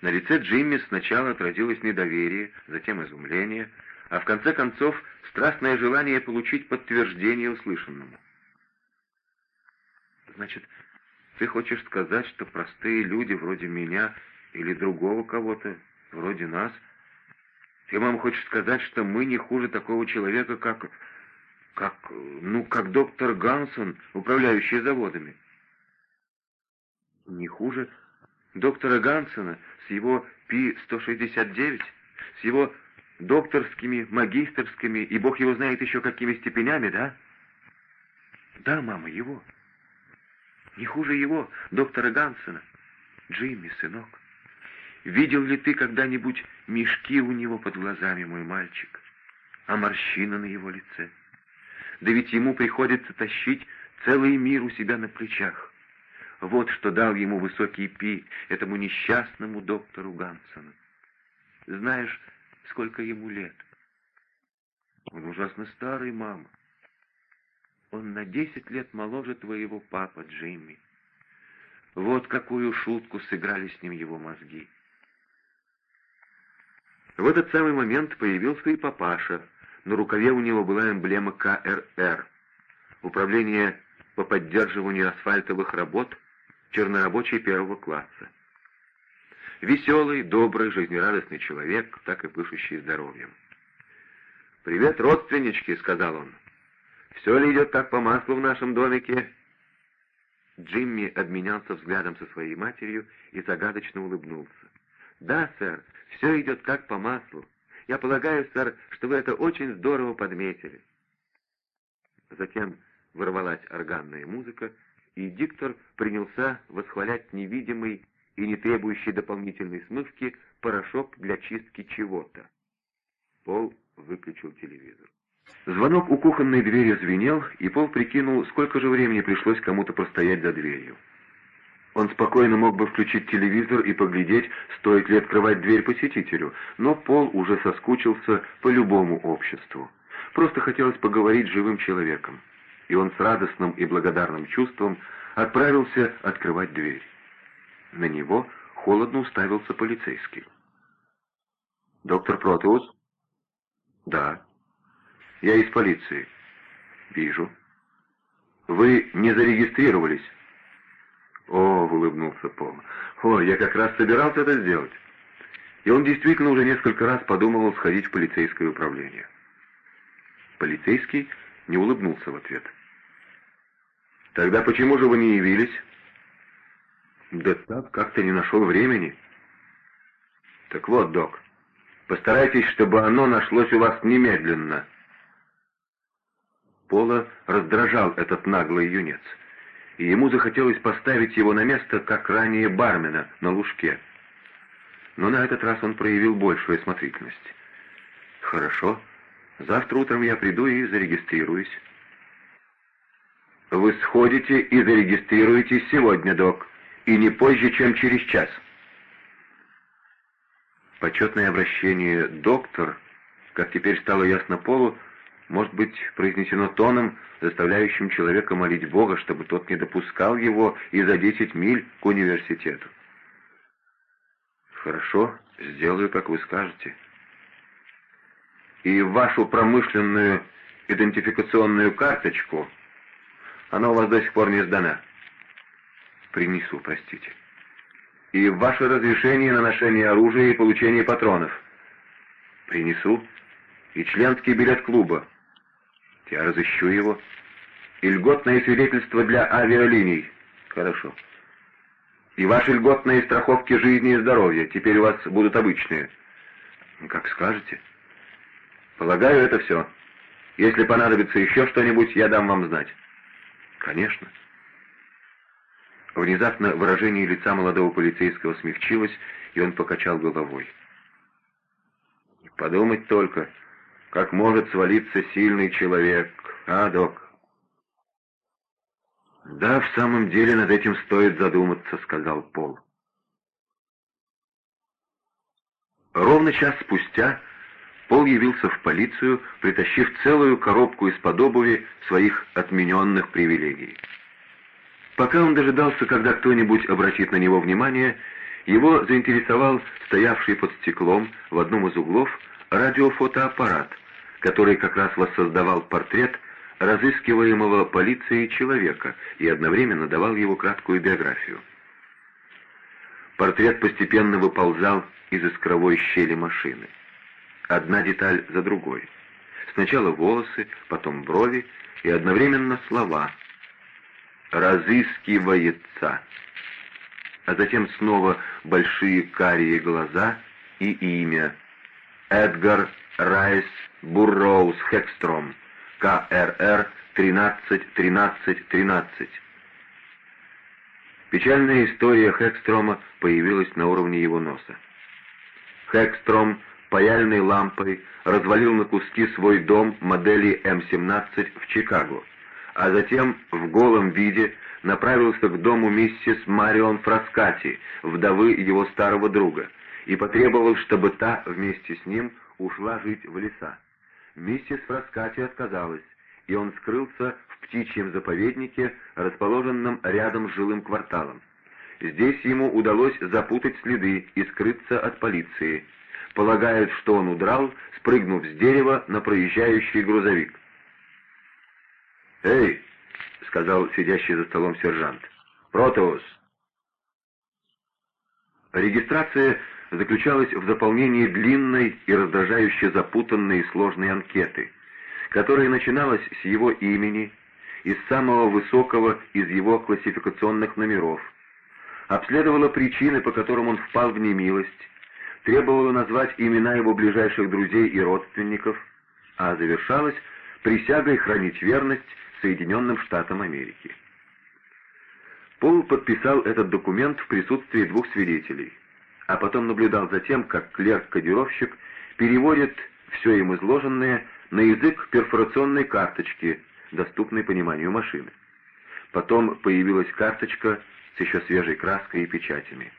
На лице Джимми сначала отразилось недоверие, затем изумление, а в конце концов страстное желание получить подтверждение услышанному. «Значит, ты хочешь сказать, что простые люди вроде меня или другого кого-то, вроде нас, ты, мам, хочешь сказать, что мы не хуже такого человека, как... как... ну, как доктор Гансон, управляющий заводами?» «Не хуже доктора Гансона с его Пи-169, с его докторскими, магистерскими и бог его знает еще какими степенями, да? Да, мама, его. Не хуже его, доктора Гансона. Джимми, сынок, видел ли ты когда-нибудь мешки у него под глазами, мой мальчик? А морщина на его лице? Да ведь ему приходится тащить целый мир у себя на плечах. Вот что дал ему высокий пи, этому несчастному доктору Гансону. Знаешь, сколько ему лет? Он ужасно старый, мама. Он на десять лет моложе твоего папа, Джимми. Вот какую шутку сыграли с ним его мозги. В этот самый момент появился и папаша. На рукаве у него была эмблема КРР. Управление по поддерживанию асфальтовых работ — чернорабочий первого класса. Веселый, добрый, жизнерадостный человек, так и пышущий здоровьем. «Привет, родственнички!» — сказал он. «Все ли идет так по маслу в нашем домике?» Джимми обменялся взглядом со своей матерью и загадочно улыбнулся. «Да, сэр, все идет как по маслу. Я полагаю, сэр, что вы это очень здорово подметили». Затем ворвалась органная музыка, и диктор принялся восхвалять невидимый и не требующий дополнительной смывки порошок для чистки чего-то. Пол выключил телевизор. Звонок у кухонной двери звенел, и Пол прикинул, сколько же времени пришлось кому-то простоять за дверью. Он спокойно мог бы включить телевизор и поглядеть, стоит ли открывать дверь посетителю, но Пол уже соскучился по любому обществу. Просто хотелось поговорить с живым человеком и он с радостным и благодарным чувством отправился открывать дверь. На него холодно уставился полицейский. «Доктор Протеус?» «Да». «Я из полиции». «Вижу». «Вы не зарегистрировались?» «О», — улыбнулся Пол, — «о, я как раз собирался это сделать». И он действительно уже несколько раз подумывал сходить в полицейское управление. Полицейский не улыбнулся в ответ. Тогда почему же вы не явились? Да так, как-то не нашел времени. Так вот, док, постарайтесь, чтобы оно нашлось у вас немедленно. Пола раздражал этот наглый юнец, и ему захотелось поставить его на место, как ранее бармена на лужке. Но на этот раз он проявил большую осмотрительность. «Хорошо, завтра утром я приду и зарегистрируюсь». Вы сходите и зарегистрируетесь сегодня, док, и не позже, чем через час. Почетное обращение «доктор», как теперь стало ясно Полу, может быть произнесено тоном, заставляющим человека молить Бога, чтобы тот не допускал его и за десять миль к университету. «Хорошо, сделаю, как вы скажете». «И вашу промышленную идентификационную карточку она у вас до сих пор не сдана. Принесу, простите. И ваше разрешение на ношение оружия и получение патронов. Принесу. И членский билет клуба. Я разыщу его. И льготное свидетельство для авиалиний. Хорошо. И ваши льготные страховки жизни и здоровья. Теперь у вас будут обычные. Как скажете. Полагаю, это все. Если понадобится еще что-нибудь, я дам вам знать. «Конечно». Внезапно выражение лица молодого полицейского смягчилось, и он покачал головой. «Подумать только, как может свалиться сильный человек, а, док?» «Да, в самом деле над этим стоит задуматься», — сказал Пол. Ровно час спустя Пол явился в полицию, притащив целую коробку из-под обуви своих отмененных привилегий. Пока он дожидался, когда кто-нибудь обратит на него внимание, Его заинтересовал стоявший под стеклом в одном из углов радиофотоаппарат, который как раз воссоздавал портрет разыскиваемого полицией человека и одновременно давал его краткую биографию. Портрет постепенно выползал из искровой щели машины. Одна деталь за другой. Сначала волосы, потом брови и одновременно слова «разыскивается», а затем снова большие карие глаза и имя Эдгар Райс Бурроуз Хекстром, КРР 13-13-13. Печальная история Хекстрома появилась на уровне его носа. Хекстром паяльной лампой развалил на куски свой дом модели М-17 в Чикаго, а затем в голом виде направился к дому миссис Марион Фраскати, вдовы его старого друга, и потребовал, чтобы та вместе с ним ушла жить в леса. Миссис Фраскати отказалась, и он скрылся в птичьем заповеднике, расположенном рядом с жилым кварталом. Здесь ему удалось запутать следы и скрыться от полиции. Полагают, что он удрал, спрыгнув с дерева на проезжающий грузовик. «Эй!» — сказал сидящий за столом сержант. «Протеус!» Регистрация заключалась в заполнении длинной и раздражающе запутанной и сложной анкеты, которая начиналась с его имени, из самого высокого из его классификационных номеров, обследовала причины, по которым он впал в немилость, требовала назвать имена его ближайших друзей и родственников, а завершалась присягой хранить верность Соединенным Штатам Америки. Пол подписал этот документ в присутствии двух свидетелей, а потом наблюдал за тем, как клерк-кодировщик переводит все им изложенное на язык перфорационной карточки, доступной пониманию машины. Потом появилась карточка с еще свежей краской и печатями.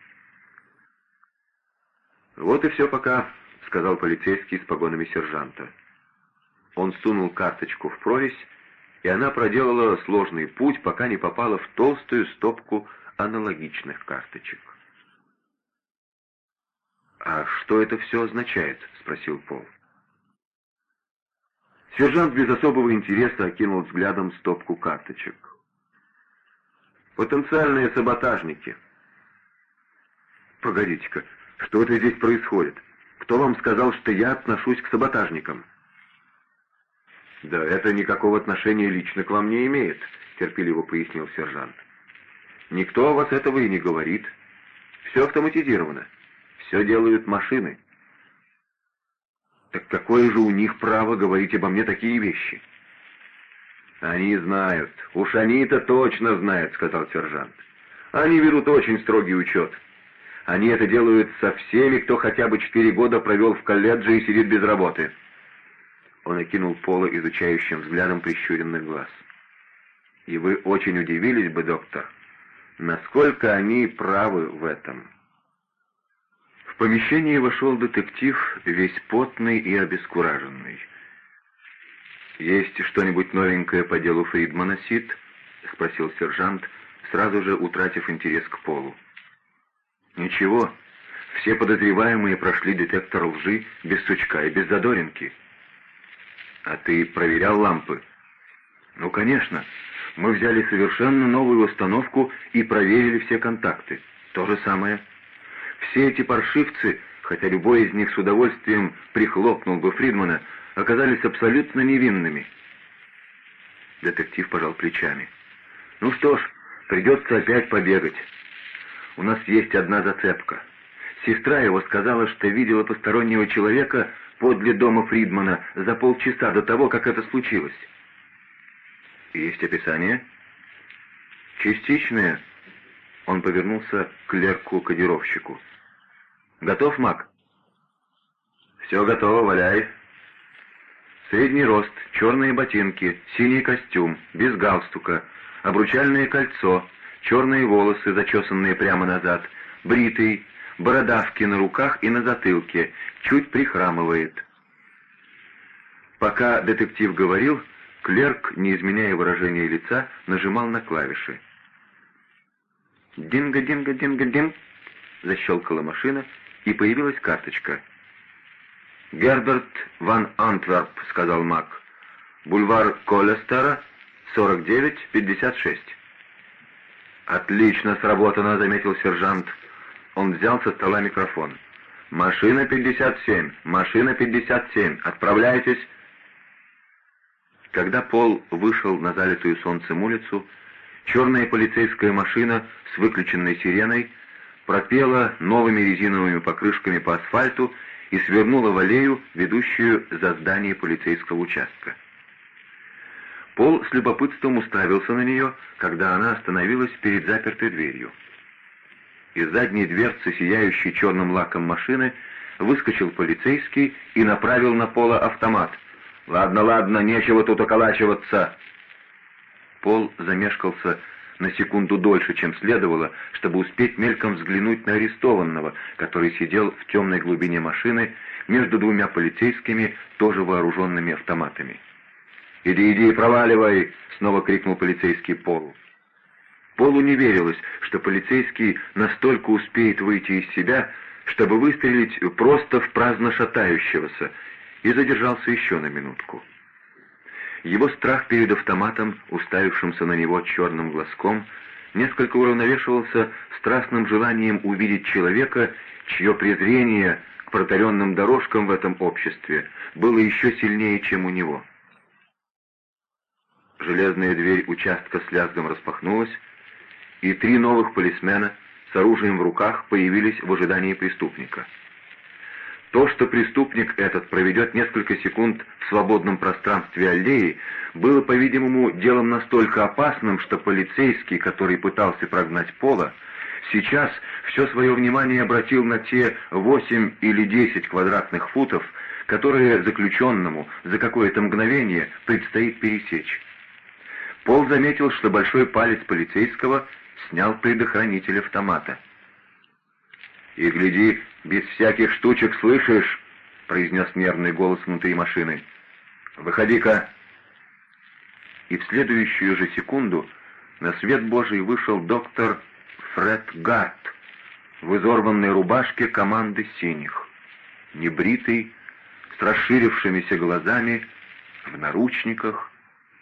«Вот и все пока», — сказал полицейский с погонами сержанта. Он сунул карточку в прорезь, и она проделала сложный путь, пока не попала в толстую стопку аналогичных карточек. «А что это все означает?» — спросил Пол. Сержант без особого интереса окинул взглядом стопку карточек. «Потенциальные саботажники». «Погодите-ка, что это здесь происходит? Кто вам сказал, что я отношусь к саботажникам?» «Да это никакого отношения лично к вам не имеет», — терпеливо пояснил сержант. «Никто о вас этого и не говорит. Все автоматизировано. Все делают машины». «Так какое же у них право говорить обо мне такие вещи?» «Они знают. Уж они-то точно знают», — сказал сержант. «Они ведут очень строгий учет. Они это делают со всеми, кто хотя бы четыре года провел в колледже и сидит без работы». Он окинул Пола изучающим взглядом прищуренных глаз. «И вы очень удивились бы, доктор, насколько они правы в этом». В помещение вошел детектив, весь потный и обескураженный. «Есть что-нибудь новенькое по делу Фридмана, Сид?» — спросил сержант, сразу же утратив интерес к Полу. «Ничего. Все подозреваемые прошли детектор лжи без сучка и без задоринки». «А ты проверял лампы?» «Ну, конечно. Мы взяли совершенно новую установку и проверили все контакты. То же самое. Все эти паршивцы, хотя любой из них с удовольствием прихлопнул бы Фридмана, оказались абсолютно невинными». Детектив пожал плечами. «Ну что ж, придется опять побегать. У нас есть одна зацепка. Сестра его сказала, что видела постороннего человека подле дома Фридмана за полчаса до того, как это случилось. Есть описание? Частичное. Он повернулся к клерку-кодировщику. Готов, Мак? Все готово, валяй. Средний рост, черные ботинки, синий костюм, без галстука, обручальное кольцо, черные волосы, зачесанные прямо назад, бритый, бородавки на руках и на затылке, чуть прихрамывает. Пока детектив говорил, клерк, не изменяя выражения лица, нажимал на клавиши. «Динго-динго-динго-дин!» защелкала машина, и появилась карточка. «Герберт ван Антверп», — сказал Мак. «Бульвар Колестера, 49-56». «Отлично сработано», — заметил сержант. Он взял со стола микрофон. «Машина 57! Машина 57! Отправляйтесь!» Когда Пол вышел на залитую солнцем улицу, черная полицейская машина с выключенной сиреной пропела новыми резиновыми покрышками по асфальту и свернула в аллею, ведущую за здание полицейского участка. Пол с любопытством уставился на нее, когда она остановилась перед запертой дверью. Из задней дверцы, сияющей черным лаком машины, выскочил полицейский и направил на Пола автомат. «Ладно, ладно, нечего тут околачиваться!» Пол замешкался на секунду дольше, чем следовало, чтобы успеть мельком взглянуть на арестованного, который сидел в темной глубине машины между двумя полицейскими, тоже вооруженными автоматами. «Иди, иди, проваливай!» — снова крикнул полицейский Пол. Полу не верилось, что полицейский настолько успеет выйти из себя, чтобы выстрелить просто в праздно шатающегося, и задержался еще на минутку. Его страх перед автоматом, уставившимся на него черным глазком, несколько уравновешивался страстным желанием увидеть человека, чье презрение к протаренным дорожкам в этом обществе было еще сильнее, чем у него. Железная дверь участка с лязгом распахнулась, и три новых полисмена с оружием в руках появились в ожидании преступника. То, что преступник этот проведет несколько секунд в свободном пространстве аллеи, было, по-видимому, делом настолько опасным, что полицейский, который пытался прогнать Пола, сейчас все свое внимание обратил на те восемь или десять квадратных футов, которые заключенному за какое-то мгновение предстоит пересечь. Пол заметил, что большой палец полицейского снял предохранитель автомата. «И гляди, без всяких штучек слышишь?» — произнес нервный голос внутри машины. «Выходи-ка!» И в следующую же секунду на свет Божий вышел доктор Фред Гарт в изорванной рубашке команды синих, небритый, с расширившимися глазами, в наручниках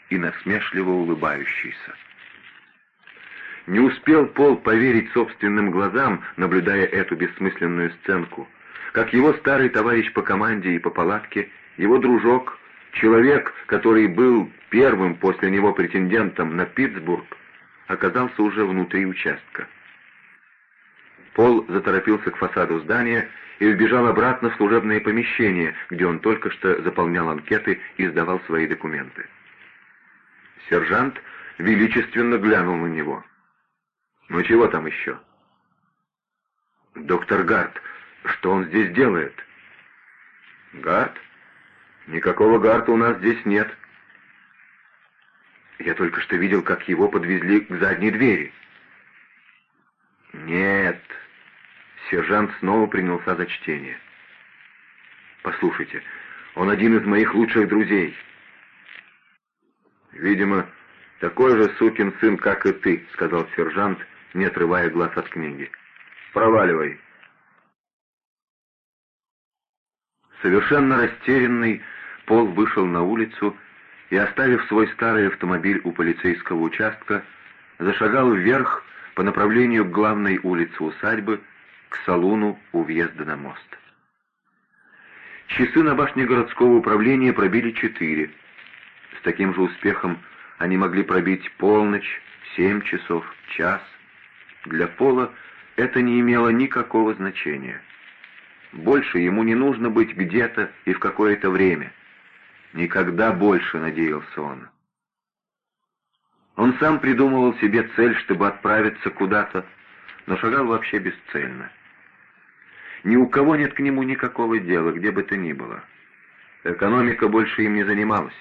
и насмешливо улыбающийся. Не успел Пол поверить собственным глазам, наблюдая эту бессмысленную сценку, как его старый товарищ по команде и по палатке, его дружок, человек, который был первым после него претендентом на Питтсбург, оказался уже внутри участка. Пол заторопился к фасаду здания и убежал обратно в служебное помещение, где он только что заполнял анкеты и сдавал свои документы. Сержант величественно глянул на него — «Ну чего там еще?» «Доктор Гарт, что он здесь делает?» «Гарт? Никакого Гарта у нас здесь нет». «Я только что видел, как его подвезли к задней двери». «Нет». Сержант снова принялся за чтение. «Послушайте, он один из моих лучших друзей». «Видимо, такой же сукин сын, как и ты», — сказал сержант, — не отрывая глаз от книги. «Проваливай!» Совершенно растерянный, Пол вышел на улицу и, оставив свой старый автомобиль у полицейского участка, зашагал вверх по направлению к главной улице усадьбы, к салуну у въезда на мост. Часы на башне городского управления пробили четыре. С таким же успехом они могли пробить полночь, семь часов, час. Для Пола это не имело никакого значения. Больше ему не нужно быть где-то и в какое-то время. Никогда больше, надеялся он. Он сам придумывал себе цель, чтобы отправиться куда-то, но шагал вообще бесцельно. Ни у кого нет к нему никакого дела, где бы то ни было. Экономика больше им не занималась.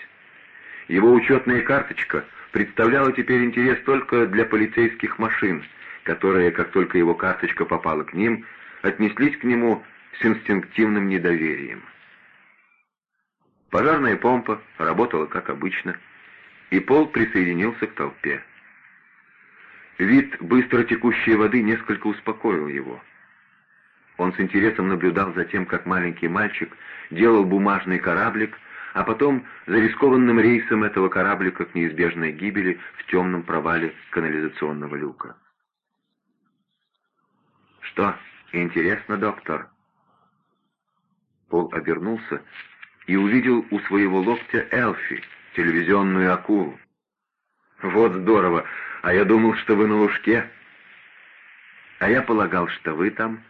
Его учетная карточка представляла теперь интерес только для полицейских машин — которые, как только его карточка попала к ним, отнеслись к нему с инстинктивным недоверием. Пожарная помпа работала как обычно, и Пол присоединился к толпе. Вид быстро текущей воды несколько успокоил его. Он с интересом наблюдал за тем, как маленький мальчик делал бумажный кораблик, а потом за рискованным рейсом этого кораблика к неизбежной гибели в темном провале канализационного люка. «Что, интересно, доктор?» Пол обернулся и увидел у своего локтя Элфи, телевизионную акулу. «Вот здорово! А я думал, что вы на лужке. А я полагал, что вы там.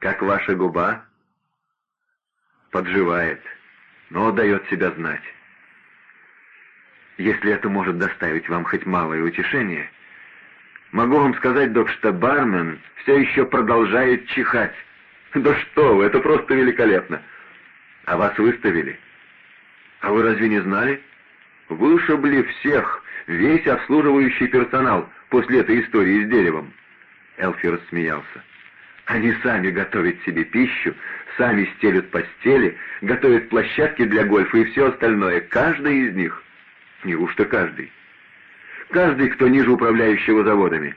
Как ваша губа?» «Подживает, но дает себя знать. Если это может доставить вам хоть малое утешение, могу вам сказать, док, что бармен все еще продолжает чихать. Да что вы, это просто великолепно. А вас выставили. А вы разве не знали?» Вышибли всех, весь обслуживающий персонал после этой истории с деревом. Элфи рассмеялся. Они сами готовят себе пищу, сами стелют постели, готовят площадки для гольфа и все остальное. Каждый из них. Неужто каждый? Каждый, кто ниже управляющего заводами.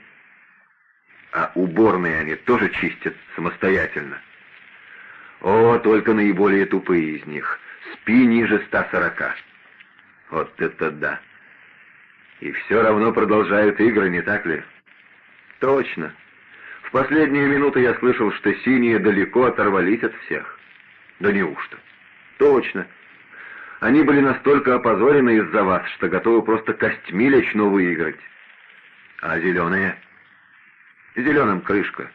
А уборные они тоже чистят самостоятельно. О, только наиболее тупые из них. Спи ниже 140. Вот это да! И все равно продолжают игры, не так ли? Точно. Последние минуты я слышал, что синие далеко оторвались от всех. Да неужто? Точно. Они были настолько опозорены из-за вас, что готовы просто костьми лично выиграть. А зеленые? Зеленым крышка.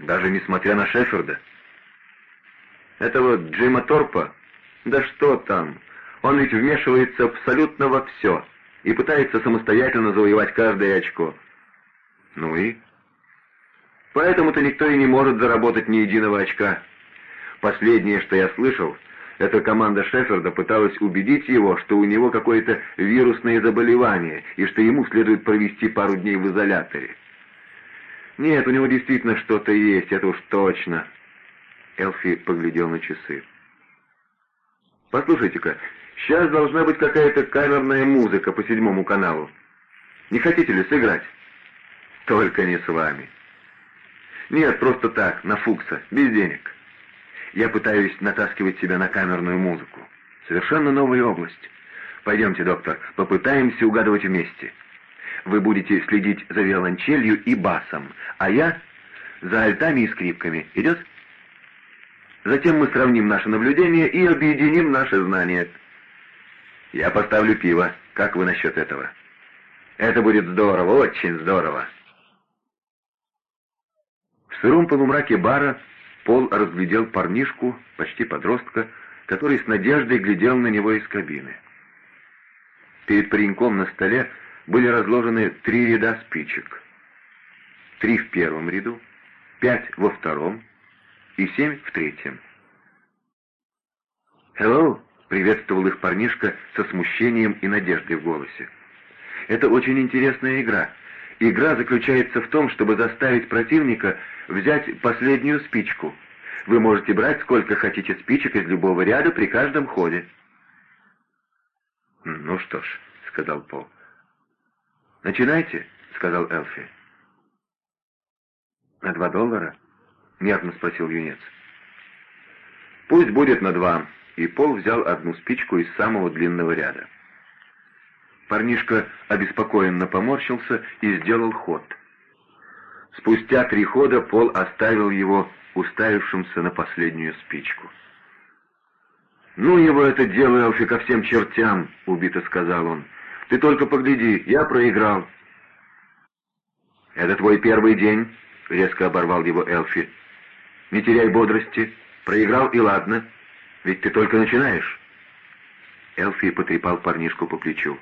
Даже несмотря на Шеферда. Это вот Джима Торпа? Да что там? Он ведь вмешивается абсолютно во все и пытается самостоятельно завоевать каждое очко. Ну и? Поэтому-то никто и не может заработать ни единого очка. Последнее, что я слышал, эта команда Шеферда пыталась убедить его, что у него какое-то вирусное заболевание и что ему следует провести пару дней в изоляторе. Нет, у него действительно что-то есть, это уж точно. Элфи поглядел на часы. «Послушайте-ка, Сейчас должна быть какая-то камерная музыка по седьмому каналу. Не хотите ли сыграть? Только не с вами. Нет, просто так, на Фукса, без денег. Я пытаюсь натаскивать себя на камерную музыку. Совершенно новая область. Пойдемте, доктор, попытаемся угадывать вместе. Вы будете следить за виолончелью и басом, а я за альтами и скрипками. Идет? Затем мы сравним наши наблюдения и объединим наши знания. «Я поставлю пиво. Как вы насчет этого?» «Это будет здорово, очень здорово!» В сыром полумраке бара Пол разглядел парнишку, почти подростка, который с надеждой глядел на него из кабины. Перед пареньком на столе были разложены три ряда спичек. Три в первом ряду, пять во втором и семь в третьем. «Hello!» приветствовал их парнишка со смущением и надеждой в голосе. «Это очень интересная игра. Игра заключается в том, чтобы заставить противника взять последнюю спичку. Вы можете брать сколько хотите спичек из любого ряда при каждом ходе». «Ну что ж», — сказал Пол. «Начинайте», — сказал Элфи. «На два доллара?» — нервно спросил юнец. «Пусть будет на два», и Пол взял одну спичку из самого длинного ряда. Парнишка обеспокоенно поморщился и сделал ход. Спустя три хода Пол оставил его уставившимся на последнюю спичку. «Ну его это дело, Элфи, ко всем чертям!» — убито сказал он. «Ты только погляди, я проиграл». «Это твой первый день», — резко оборвал его Элфи. «Не теряй бодрости. Проиграл и ладно. Ведь ты только начинаешь». Элфи потрепал парнишку по плечу.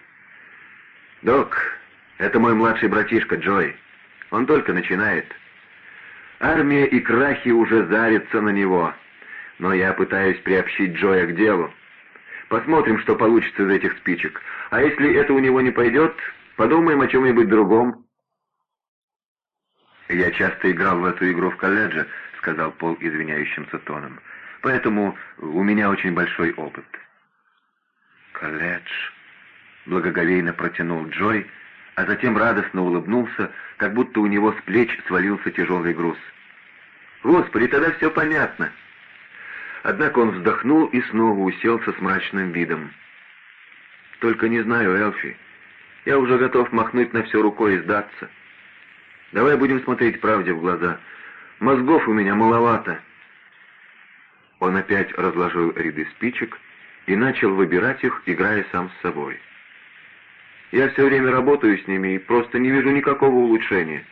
«Док, это мой младший братишка Джой. Он только начинает. Армия и крахи уже зарятся на него, но я пытаюсь приобщить Джоя к делу. Посмотрим, что получится из этих спичек. А если это у него не пойдет, подумаем о чем-нибудь другом». «Я часто играл в эту игру в колледже», — сказал Пол извиняющимся тоном поэтому у меня очень большой опыт». «Колледж», — благоговейно протянул Джой, а затем радостно улыбнулся, как будто у него с плеч свалился тяжелый груз. Господи, тогда все понятно. Однако он вздохнул и снова уселся с мрачным видом. «Только не знаю, Элфи. Я уже готов махнуть на все рукой и сдаться. Давай будем смотреть правде в глаза. Мозгов у меня маловато». Он опять разложил ряды спичек и начал выбирать их, играя сам с собой. «Я все время работаю с ними и просто не вижу никакого улучшения».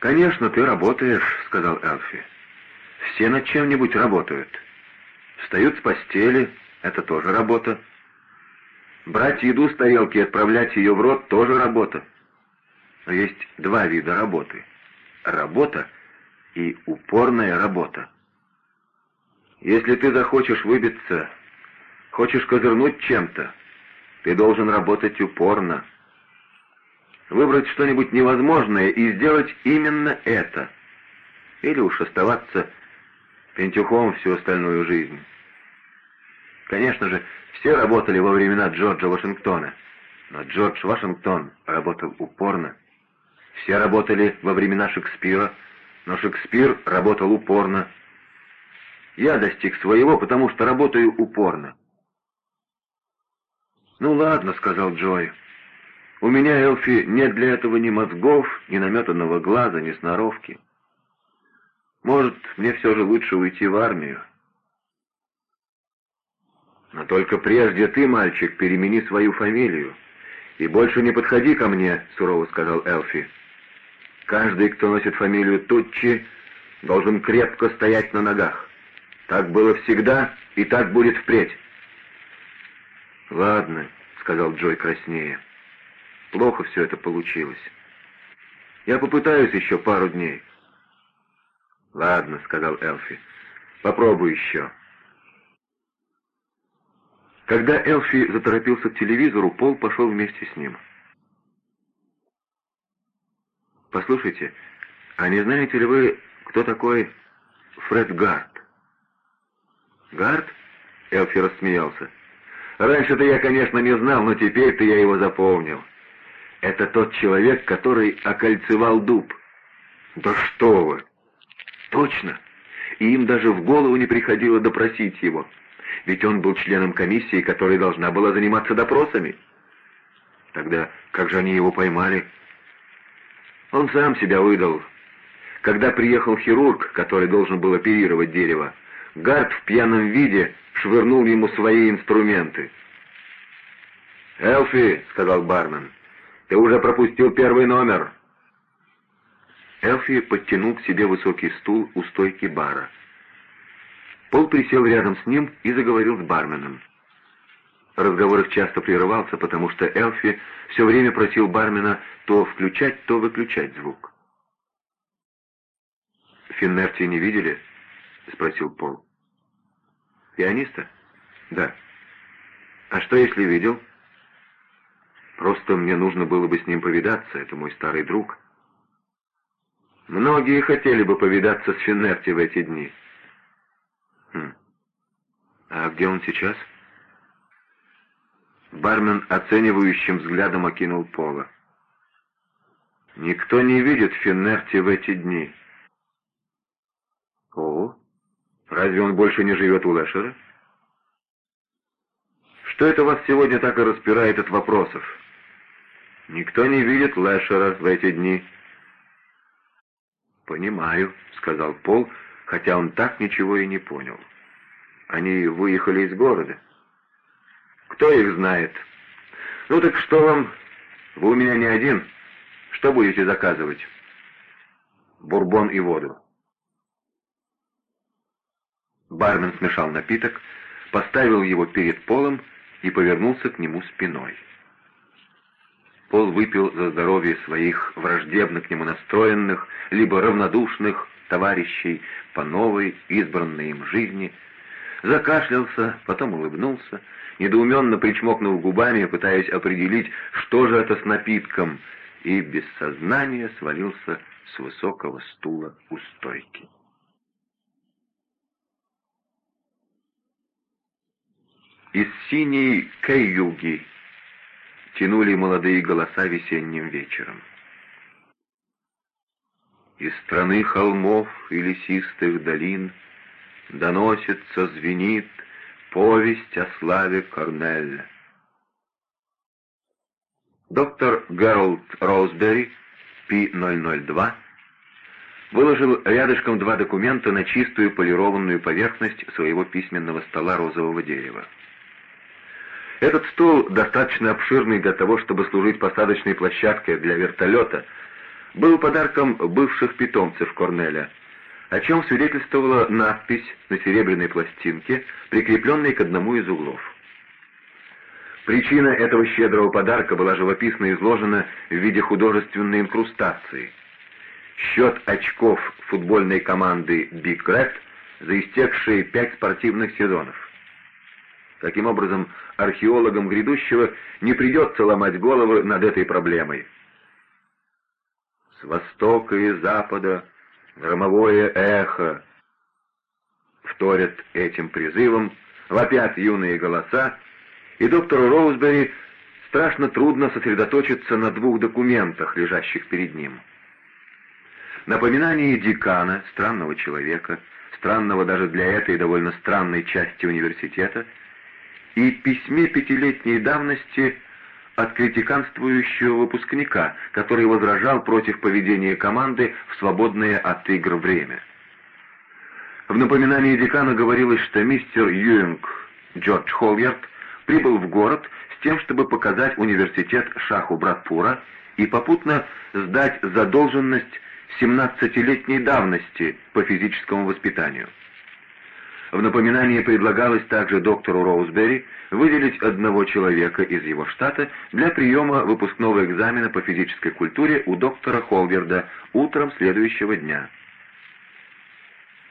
«Конечно, ты работаешь», — сказал Элфи. «Все над чем-нибудь работают. Встают с постели — это тоже работа. Брать еду с тарелки и отправлять ее в рот — тоже работа. Но есть два вида работы. Работа и упорная работа. Если ты захочешь выбиться, хочешь козырнуть чем-то, ты должен работать упорно, выбрать что-нибудь невозможное и сделать именно это. Или уж оставаться пентюхом всю остальную жизнь. Конечно же, все работали во времена Джорджа Вашингтона, но Джордж Вашингтон работал упорно. Все работали во времена Шекспира, но Шекспир работал упорно. Я достиг своего, потому что работаю упорно. «Ну ладно», — сказал Джой, — у меня, Элфи, нет для этого ни мозгов, ни наметанного глаза, ни сноровки. Может, мне все же лучше уйти в армию. Но только прежде ты, мальчик, перемени свою фамилию. И больше не подходи ко мне, сурово сказал Элфи. Каждый, кто носит фамилию Тутчи, должен крепко стоять на ногах. Так было всегда, и так будет впредь. «Ладно», — сказал Джой краснее. Плохо все это получилось. Я попытаюсь еще пару дней. «Ладно», — сказал Элфи, — «попробуй еще». Когда Элфи заторопился к телевизору, Пол пошел вместе с ним. «Послушайте, а не знаете ли вы, кто такой Фред Гард?» «Гард?» — Элфи рассмеялся. «Раньше-то я, конечно, не знал, но теперь-то я его запомнил». Это тот человек, который окольцевал дуб. Да что вы! Точно! И им даже в голову не приходило допросить его. Ведь он был членом комиссии, которая должна была заниматься допросами. Тогда как же они его поймали? Он сам себя выдал. Когда приехал хирург, который должен был оперировать дерево, Гард в пьяном виде швырнул ему свои инструменты. «Элфи», — сказал бармен, — ты уже пропустил первый номер!» Элфи подтянул к себе высокий стул у стойки бара. Пол присел рядом с ним и заговорил с барменом. Разговор их часто прерывался, потому что Элфи все время просил бармена то включать, то выключать звук. «Финнерти не видели?» — спросил Пол. «Пианиста?» «Да». «А что, если видел?» Просто мне нужно было бы с ним повидаться, это мой старый друг. Многие хотели бы повидаться с Финнерти в эти дни. Хм. А где он сейчас? Бармен оценивающим взглядом окинул Пола. Никто не видит Финнерти в эти дни. О, разве он больше не живет у Лэшера? Что это вас сегодня так и распирает от вопросов? Никто не видит Лэшера в эти дни». «Понимаю», — сказал Пол, хотя он так ничего и не понял. «Они выехали из города». «Кто их знает?» «Ну так что вам? Вы у меня не один. Что будете заказывать?» «Бурбон и воду». Бармен смешал напиток, поставил его перед Полом и повернулся к нему спиной. Пол выпил за здоровье своих враждебно к нему настроенных, либо равнодушных товарищей по новой, избранной им жизни, закашлялся, потом улыбнулся, недоуменно причмокнув губами, пытаясь определить, что же это с напитком, и без сознания свалился с высокого стула у стойки. Из синей каюги тянули молодые голоса весенним вечером. Из страны холмов и лесистых долин Доносится, звенит повесть о славе Корнеля. Доктор Гералд Роузбери, P002, выложил рядышком два документа на чистую полированную поверхность своего письменного стола розового дерева. Этот стол, достаточно обширный для того, чтобы служить посадочной площадкой для вертолета, был подарком бывших питомцев Корнеля, о чем свидетельствовала надпись на серебряной пластинке, прикрепленной к одному из углов. Причина этого щедрого подарка была живописно изложена в виде художественной инкрустации. Счет очков футбольной команды «Биг Ред» за истекшие пять спортивных сезонов. Таким образом, археологам грядущего не придется ломать головы над этой проблемой. С востока и запада громовое эхо вторят этим призывом, вопят юные голоса, и доктору Роузбери страшно трудно сосредоточиться на двух документах, лежащих перед ним. Напоминание декана, странного человека, странного даже для этой довольно странной части университета, и письме пятилетней давности от критиканствующего выпускника, который возражал против поведения команды в свободное от игр время. В напоминании декана говорилось, что мистер Юинг Джордж Холлярд прибыл в город с тем, чтобы показать университет Шаху Братпура и попутно сдать задолженность 17-летней давности по физическому воспитанию. В напоминании предлагалось также доктору Роузбери выделить одного человека из его штата для приема выпускного экзамена по физической культуре у доктора Холверда утром следующего дня.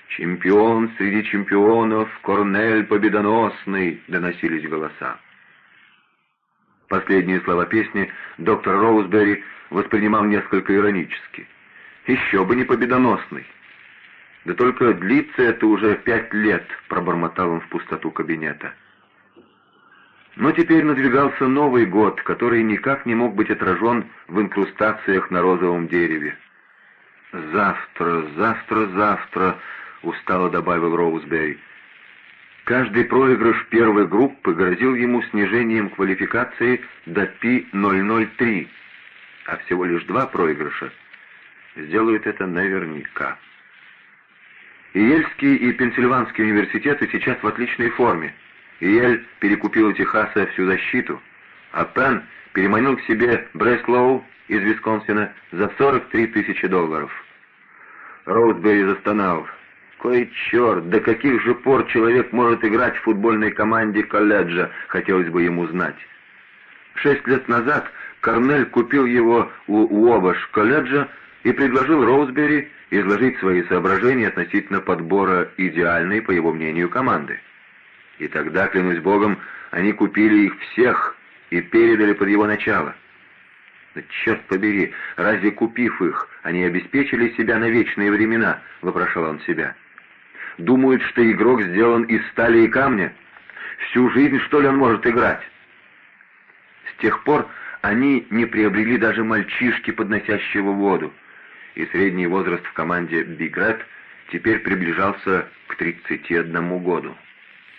«Чемпион среди чемпионов, Корнель победоносный!» — доносились голоса. Последние слова песни доктор Роузбери воспринимал несколько иронически. «Еще бы не победоносный!» «Да только длится это уже пять лет», — пробормотал он в пустоту кабинета. Но теперь надвигался Новый год, который никак не мог быть отражен в инкрустациях на розовом дереве. «Завтра, завтра, завтра», — устало добавил Роузбери. Каждый проигрыш первой группы грозил ему снижением квалификации до Пи-003, а всего лишь два проигрыша сделают это наверняка. Ельский и Пенсильванский университеты сейчас в отличной форме. Иель перекупил у Техаса всю защиту, а Пен переманил к себе Бреслоу из Висконсина за 43 тысячи долларов. Роудбери застонал. Кой черт, до каких же пор человек может играть в футбольной команде колледжа, хотелось бы ему знать. Шесть лет назад Корнель купил его у Уобаш колледжа и предложил Роузбери изложить свои соображения относительно подбора идеальной, по его мнению, команды. И тогда, клянусь Богом, они купили их всех и передали под его начало. Да черт побери, разве купив их, они обеспечили себя на вечные времена, вопрошал он себя. Думают, что игрок сделан из стали и камня? Всю жизнь, что ли, он может играть? С тех пор они не приобрели даже мальчишки, подносящего воду и средний возраст в команде «Биг Ред» теперь приближался к 31 году.